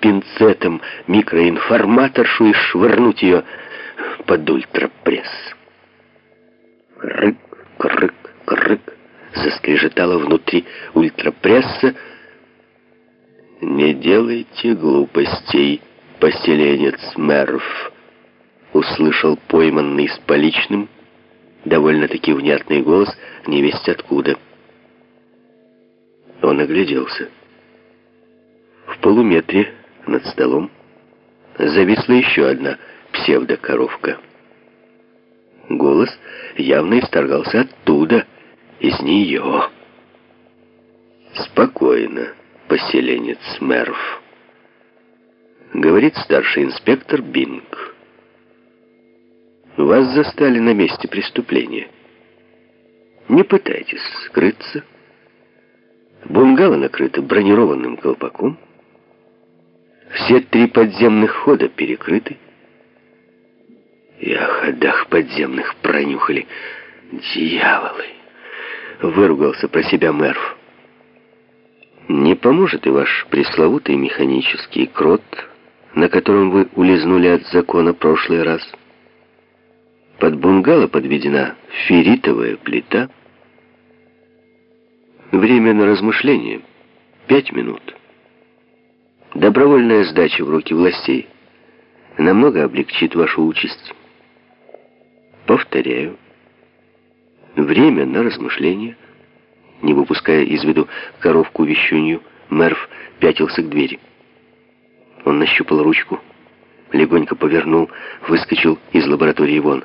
пинцетом микроинформаторшу и швырнуть ее под ультрапресс. Крык, крык, крык, заскрежетало внутри ультрапресса. «Не делайте глупостей, поселенец Мерв», — услышал пойманный с поличным, довольно-таки внятный голос, невесть откуда. Он огляделся. В полуметре над столом зависла еще одна псевдокоровка. Голос явно исторгался оттуда, из нее. «Спокойно, поселенец Мерв», — говорит старший инспектор Бинг. «Вас застали на месте преступления. Не пытайтесь скрыться. Бунгало накрыто бронированным колпаком. Все три подземных хода перекрыты. И о ходах подземных пронюхали дьяволы. Выругался про себя Мерв. Не поможет и ваш пресловутый механический крот, на котором вы улизнули от закона прошлый раз. Под бунгало подведена ферритовая плита. Время на размышление — пять минут. Добровольная сдача в руки властей намного облегчит вашу участь. Повторяю, время на размышление. Не выпуская из виду коровку-вещунью, Мерв пятился к двери. Он нащупал ручку, легонько повернул, выскочил из лаборатории вон.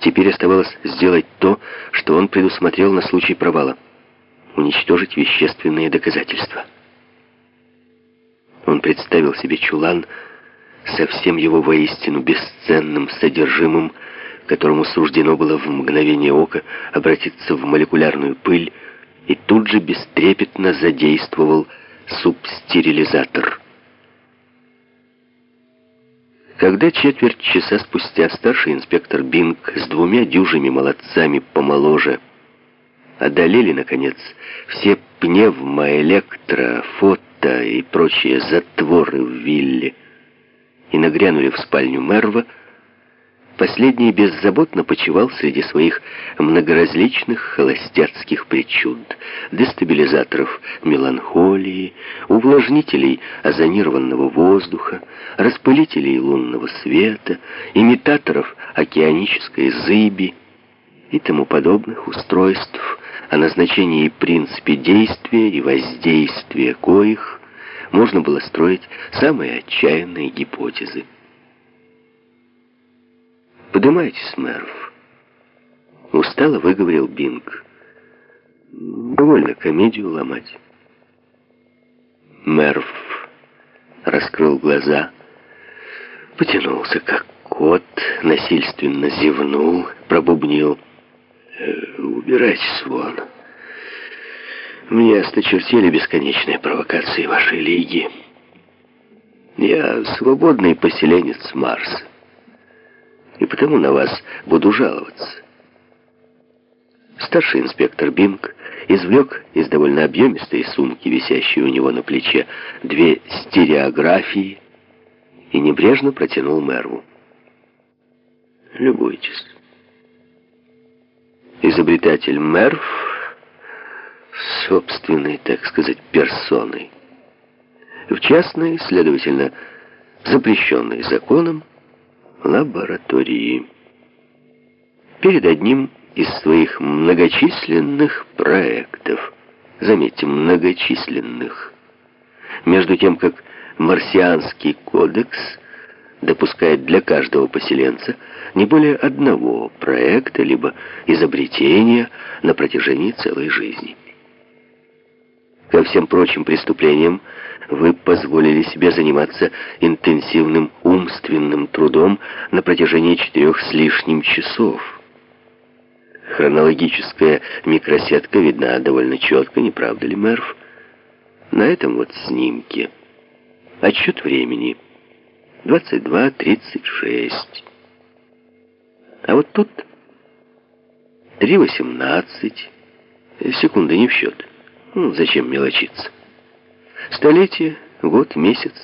Теперь оставалось сделать то, что он предусмотрел на случай провала. Уничтожить вещественные доказательства. Он представил себе чулан со всем его воистину бесценным содержимым, которому суждено было в мгновение ока обратиться в молекулярную пыль, и тут же бестрепетно задействовал субстерилизатор. Когда четверть часа спустя старший инспектор Бинг с двумя дюжими молодцами помоложе одолели, наконец, все пневмоэлектро, Рита и прочие затворы в вилле и нагрянули в спальню Мерва, последний беззаботно почивал среди своих многоразличных холостяцких причуд, дестабилизаторов меланхолии, увлажнителей озонированного воздуха, распылителей лунного света, имитаторов океанической зыби и тому подобных устройств, о назначении и принципе действия и воздействия коих можно было строить самые отчаянные гипотезы. «Подымайтесь, Мерв», — устало выговорил Бинг. «Довольно комедию ломать». Мерв раскрыл глаза, потянулся, как кот, насильственно зевнул, пробубнил. Э, убирайтесь вон. Мне осточертели бесконечные провокации вашей лиги. Я свободный поселенец Марса. И потому на вас буду жаловаться. Старший инспектор Бинг извлек из довольно объемистой сумки, висящей у него на плече, две стереографии и небрежно протянул Мерву. «Любуйтесь» изобретатель Мерв собственной, так сказать, персоной. В частной, следовательно, запрещенной законом, лаборатории. Перед одним из своих многочисленных проектов, заметьте, многочисленных, между тем, как марсианский кодекс допускает для каждого поселенца не более одного проекта либо изобретения на протяжении целой жизни. Ко всем прочим преступлениям вы позволили себе заниматься интенсивным умственным трудом на протяжении четырех с лишним часов. Хронологическая микросетка видна довольно четко, не правда ли, Мерв? На этом вот снимке. Отсчет времени. 22.36. А вот тут 3.18. Секунды не в счет. Ну, зачем мелочиться? Столетие Год, месяц,